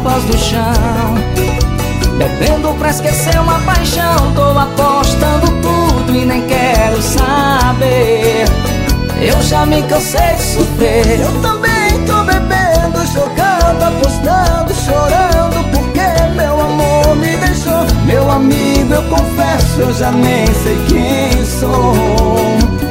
garrafas no chão. Bebendo pra esquecer uma paixão Tô apostando tudo e nem quero saber. Eu já me cansei de sofrer. Eu também tô bebendo, jogando, apostando, chorando Porque meu amor me deixou. Meu amigo, eu confesso, eu já nem sei quem sou.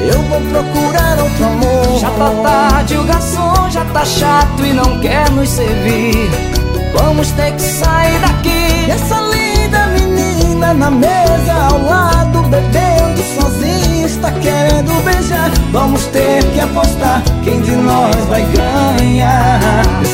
Eu vou procurar outro amor. Já tá tarde, o garçom já tá chato e não quer nos servir Vamos ter que sair daqui. Essa linda menina na mesa ao lado Bebendo sozinha, está querendo beijar. Vamos ter que apostar quem de nós vai ganhar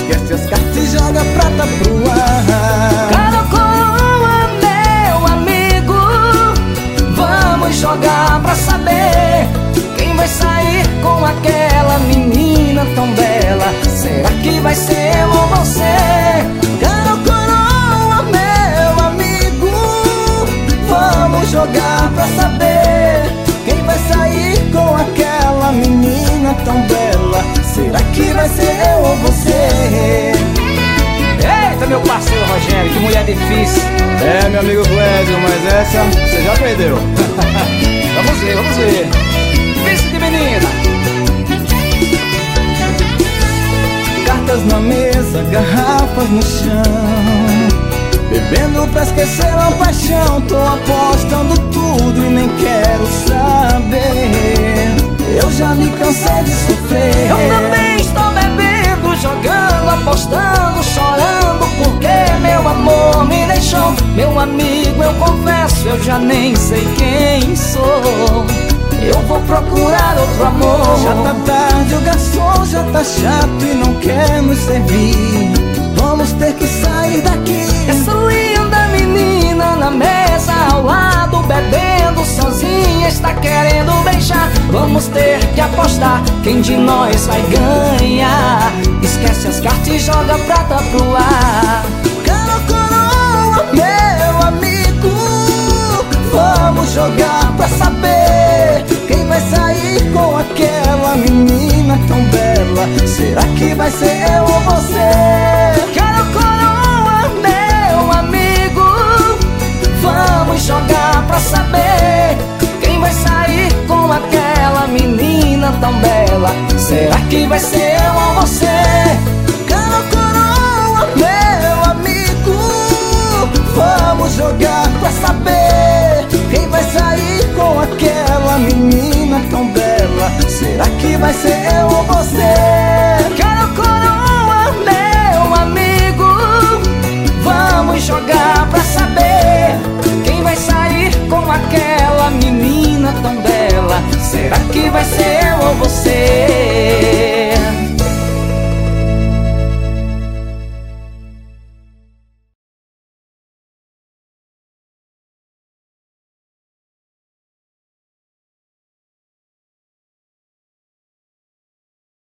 tão bela? Será que vai ser eu ou você? Eita, meu parceiro Rogério, que mulher difícil. É, meu amigo Clésio, mas essa você já perdeu. Vamos ver, vamos ver. De menina. Cartas na mesa, garrafas no chão. Bebendo pra esquecer a paixão Tô apostando tudo Meu amigo, eu confesso, eu já nem sei quem sou. Eu vou procurar outro amor. Já tá tarde, o garçom já tá chato e não quer nos servir. Vamos ter que sair daqui. Essa linda menina na mesa ao lado Bebendo sozinha, está querendo beijar. Vamos ter que apostar quem de nós vai ganhar? Esquece as cartas e joga prata pro ar jogar pra saber quem vai sair com aquela menina tão bela Será que vai ser eu ou você? Ser eu ou você? Quero coroa, meu amigo Vamos jogar pra saber Quem vai sair com aquela menina tão bela Será que vai ser eu ou você?